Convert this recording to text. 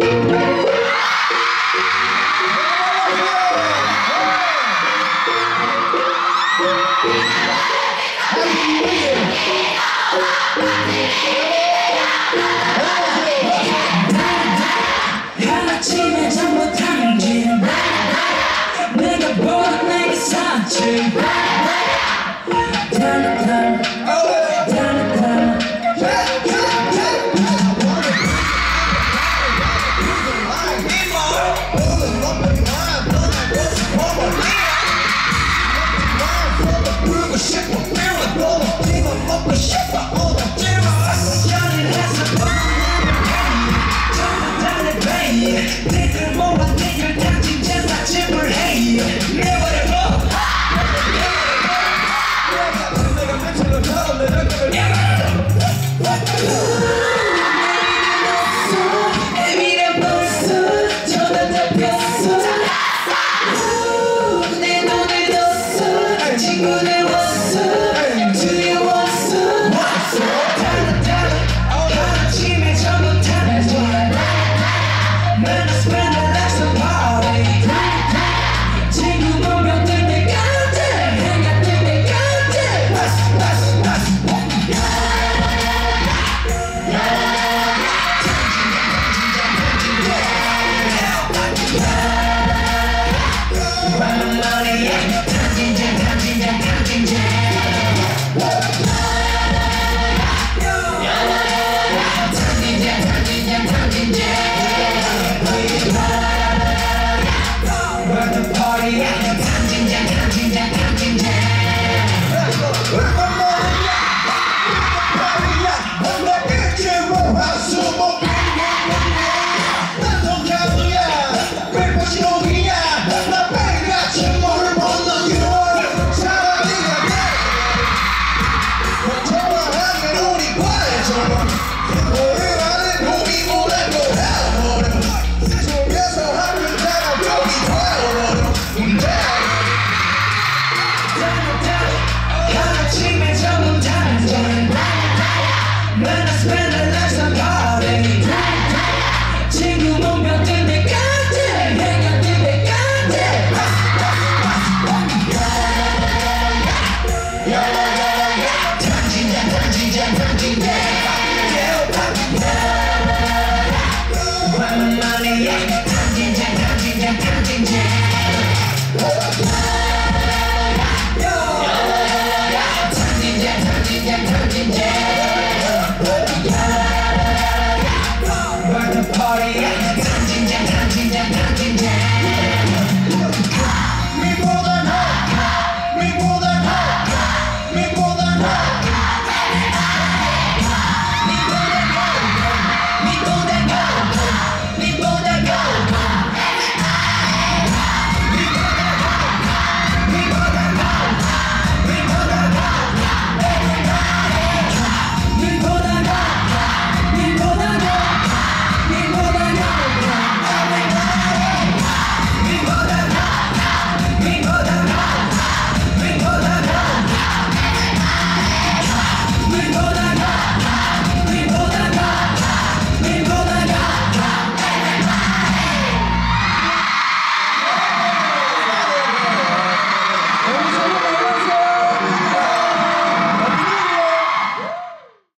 하